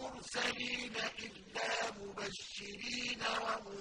الْمُرْسَلِينَ إِلَّا مُبَشِّرِينَ وَمُنذِرِينَ ۖ.